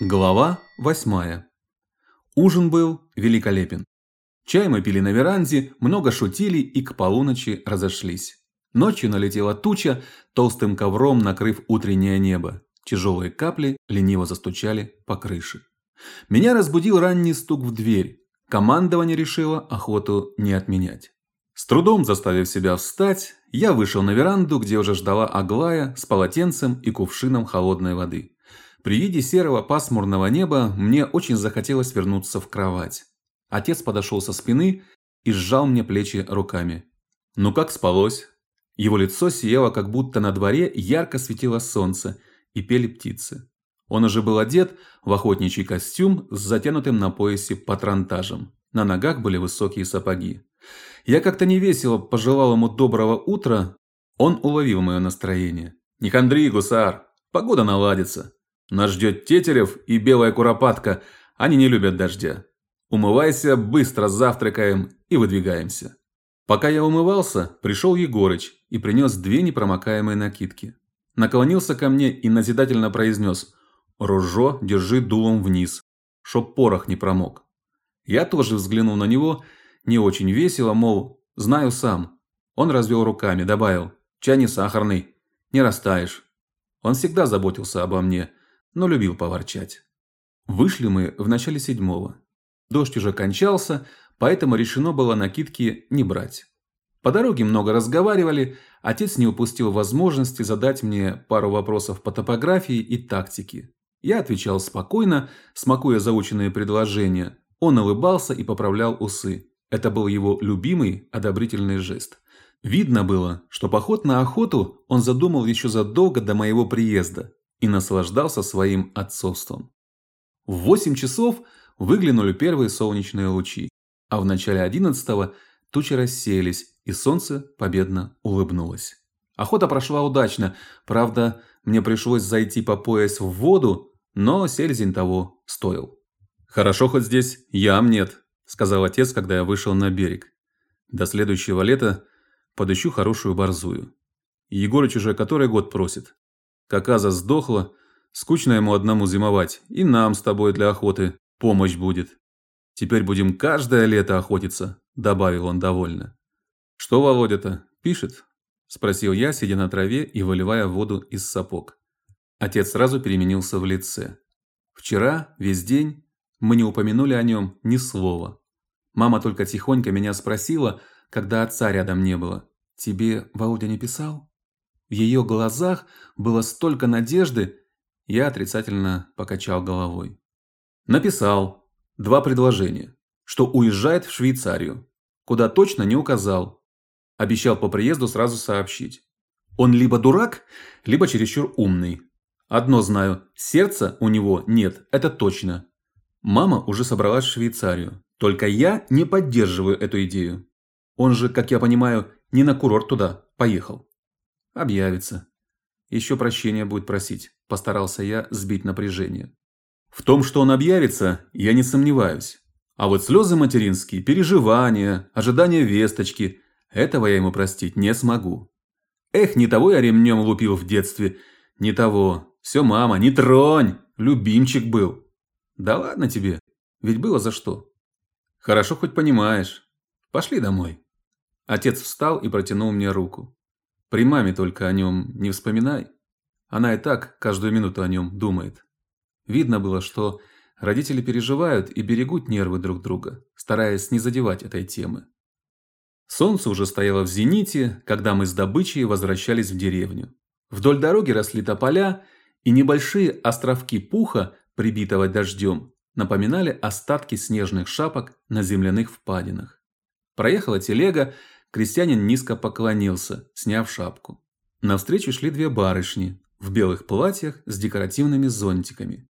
Глава 8. Ужин был великолепен. Чай мы пили на веранде, много шутили и к полуночи разошлись. Ночью налетела туча, толстым ковром накрыв утреннее небо. Тяжелые капли лениво застучали по крыше. Меня разбудил ранний стук в дверь. Командование решило охоту не отменять. С трудом заставив себя встать, я вышел на веранду, где уже ждала Аглая с полотенцем и кувшином холодной воды. При виде серого пасмурного неба мне очень захотелось вернуться в кровать. Отец подошел со спины и сжал мне плечи руками. Ну как спалось? Его лицо сияло, как будто на дворе ярко светило солнце и пели птицы. Он уже был одет в охотничий костюм с затянутым на поясе патронтажем. На ногах были высокие сапоги. Я как-то невесело пожелал ему доброго утра. Он уловил мое настроение. «Не хандри, гусар, погода наладится. Нас ждет Тетерев и белая куропатка, они не любят дождя. Умывайся, быстро завтракаем и выдвигаемся». Пока я умывался, пришел Егорыч и принес две непромокаемые накидки. Наклонился ко мне и назидательно произнес «Ружо держи дулом вниз, чтоб порох не промок». Я тоже взглянул на него не очень весело, мол, знаю сам. Он развел руками, добавил, чай не сахарный, не растаешь. Он всегда заботился обо мне, но любил поворчать. Вышли мы в начале седьмого. Дождь уже кончался, поэтому решено было накидки не брать. По дороге много разговаривали, отец не упустил возможности задать мне пару вопросов по топографии и тактике. Я отвечал спокойно, смакуя заученные предложения. Он улыбался и поправлял усы. Это был его любимый одобрительный жест. Видно было, что поход на охоту он задумал еще задолго до моего приезда и наслаждался своим отцовством. В 8 часов выглянули первые солнечные лучи, а в начале 11 тучи рассеялись, и солнце победно улыбнулось. Охота прошла удачно, правда, мне пришлось зайти по пояс в воду, но сельзень того стоил. Хорошо хоть здесь ям нет, сказал отец, когда я вышел на берег. До следующего лета подыщу хорошую борзую. Егорыч уже который год просит. Каказа сдохла, скучно ему одному зимовать, и нам с тобой для охоты помощь будет. Теперь будем каждое лето охотиться, добавил он довольно. Что Володя-то пишет? спросил я, сидя на траве и выливая воду из сапог. Отец сразу переменился в лице. Вчера весь день мы не упомянули о нем ни слова. Мама только тихонько меня спросила, когда отца рядом не было: "Тебе Володя не писал?" В ее глазах было столько надежды, я отрицательно покачал головой. Написал два предложения, что уезжает в Швейцарию, куда точно не указал. Обещал по приезду сразу сообщить. Он либо дурак, либо чересчур умный. Одно знаю, сердца у него нет, это точно. Мама уже собралась в Швейцарию. Только я не поддерживаю эту идею. Он же, как я понимаю, не на курорт туда поехал. Объявится. Еще прощения будет просить. Постарался я сбить напряжение. В том, что он объявится, я не сомневаюсь. А вот слезы материнские, переживания, ожидание весточки – этого я ему простить не смогу. Эх, не того я ремнем лупил в детстве, не того. Все, мама, не тронь, любимчик был. Да ладно тебе, ведь было за что. Хорошо хоть понимаешь. Пошли домой. Отец встал и протянул мне руку. При маме только о нем не вспоминай. Она и так каждую минуту о нем думает. Видно было, что родители переживают и берегут нервы друг друга, стараясь не задевать этой темы. Солнце уже стояло в зените, когда мы с добычей возвращались в деревню. Вдоль дороги росли тополя, и небольшие островки пуха прибитого дождем, напоминали остатки снежных шапок на земляных впадинах. Проехала телега, крестьянин низко поклонился, сняв шапку. Навстречу шли две барышни в белых платьях с декоративными зонтиками.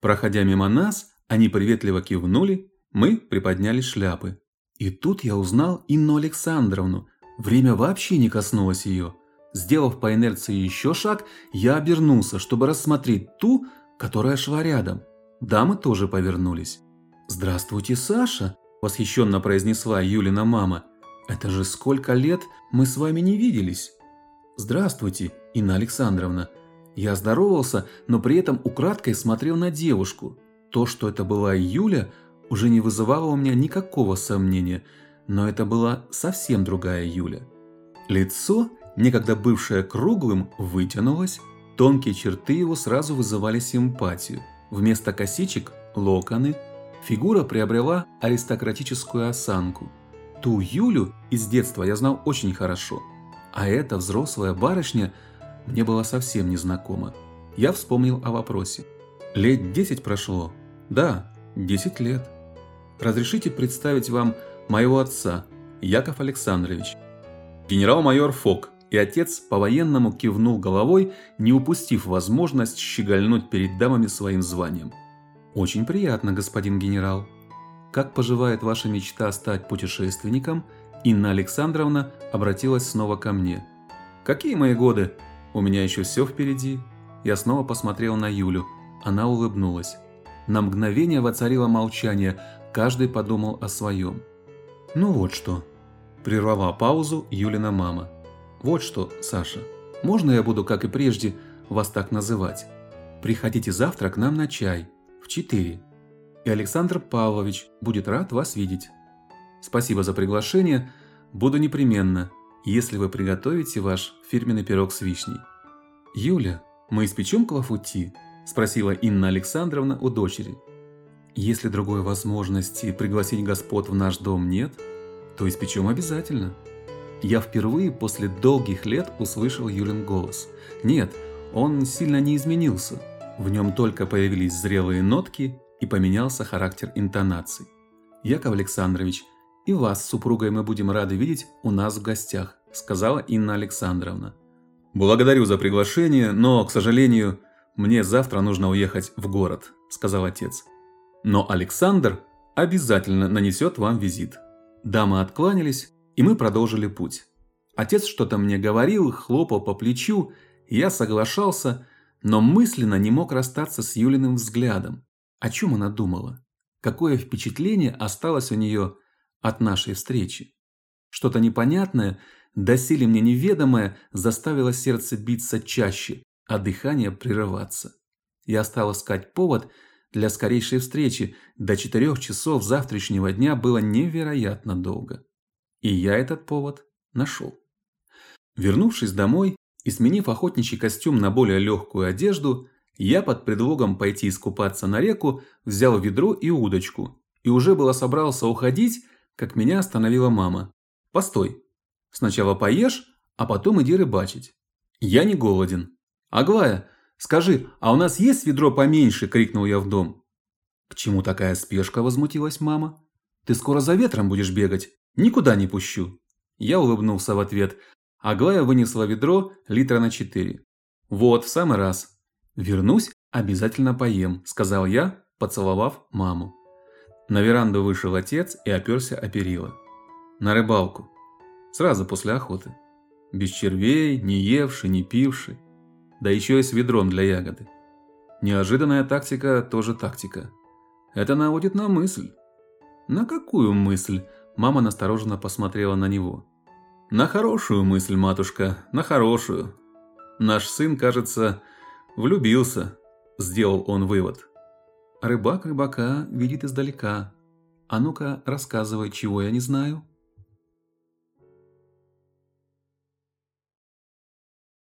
Проходя мимо нас, они приветливо кивнули, мы приподняли шляпы. И тут я узнал Инну Александровну. Время вообще не коснулось ее. Сделав по инерции еще шаг, я обернулся, чтобы рассмотреть ту, которая шла рядом. Дамы тоже повернулись. «Здравствуйте, Саша!» – восхищенно произнесла Юлина мама. «Это же сколько лет мы с вами не виделись!» «Здравствуйте, Инна Александровна!» Я здоровался, но при этом украдкой смотрел на девушку. То, что это была Юля, уже не вызывало у меня никакого сомнения, но это была совсем другая Юля. Лицо, некогда бывшее круглым, вытянулось, тонкие черты его сразу вызывали симпатию. Вместо косичек – локоны, фигура приобрела аристократическую осанку. Ту Юлю из детства я знал очень хорошо, а эта взрослая барышня мне была совсем незнакома. Я вспомнил о вопросе. Лет десять прошло. Да, десять лет. Разрешите представить вам моего отца, Яков Александрович. Генерал-майор Фок и отец по-военному кивнул головой, не упустив возможность щегольнуть перед дамами своим званием. Очень приятно, господин генерал. Как поживает ваша мечта стать путешественником? Инна Александровна обратилась снова ко мне. Какие мои годы? У меня еще все впереди. Я снова посмотрел на Юлю. Она улыбнулась. На мгновение воцарило молчание, каждый подумал о своем. «Ну вот что», – прервала паузу Юлина мама. «Вот что, Саша, можно я буду, как и прежде, вас так называть? Приходите завтра к нам на чай, в четыре. И Александр Павлович будет рад вас видеть. Спасибо за приглашение, буду непременно, если вы приготовите ваш фирменный пирог с вишней. Юля, мы испечем клафути?» – спросила Инна Александровна у дочери. «Если другой возможности пригласить господ в наш дом нет, то испечем обязательно». Я впервые после долгих лет услышал Юлин голос. Нет, он сильно не изменился. В нем только появились зрелые нотки и поменялся характер интонаций. «Яков Александрович, и вас с супругой мы будем рады видеть у нас в гостях», сказала Инна Александровна. «Благодарю за приглашение, но, к сожалению, мне завтра нужно уехать в город», – сказал отец. «Но Александр обязательно нанесет вам визит». Дамы откланялись, и мы продолжили путь. Отец что-то мне говорил, хлопал по плечу, я соглашался, но мысленно не мог расстаться с Юлиным взглядом. О чем она думала? Какое впечатление осталось у нее от нашей встречи? Что-то непонятное, доселе мне неведомое, заставило сердце биться чаще, а дыхание прерываться. Я стал искать повод для скорейшей встречи. До четырех часов завтрашнего дня было невероятно долго. И я этот повод нашел. Вернувшись домой и сменив охотничий костюм на более легкую одежду, я под предлогом пойти искупаться на реку взял ведро и удочку. И уже было собрался уходить, как меня остановила мама. «Постой. Сначала поешь, а потом иди рыбачить. Я не голоден». «Аглая, скажи, а у нас есть ведро поменьше?» – крикнул я в дом. «К чему такая спешка?» – возмутилась мама. «Ты скоро за ветром будешь бегать. Никуда не пущу». Я улыбнулся в ответ. Аглая вынесла ведро литра на четыре. «Вот, в самый раз. Вернусь, обязательно поем», – сказал я, поцеловав маму. На веранду вышел отец и оперся о перила. На рыбалку. Сразу после охоты. Без червей, не евший, не пивший да еще и с ведром для ягоды. Неожиданная тактика тоже тактика. Это наводит на мысль. На какую мысль? Мама настороженно посмотрела на него. На хорошую мысль, матушка, на хорошую. Наш сын, кажется, влюбился, сделал он вывод. Рыбак рыбака видит издалека. А ну-ка, рассказывай, чего я не знаю.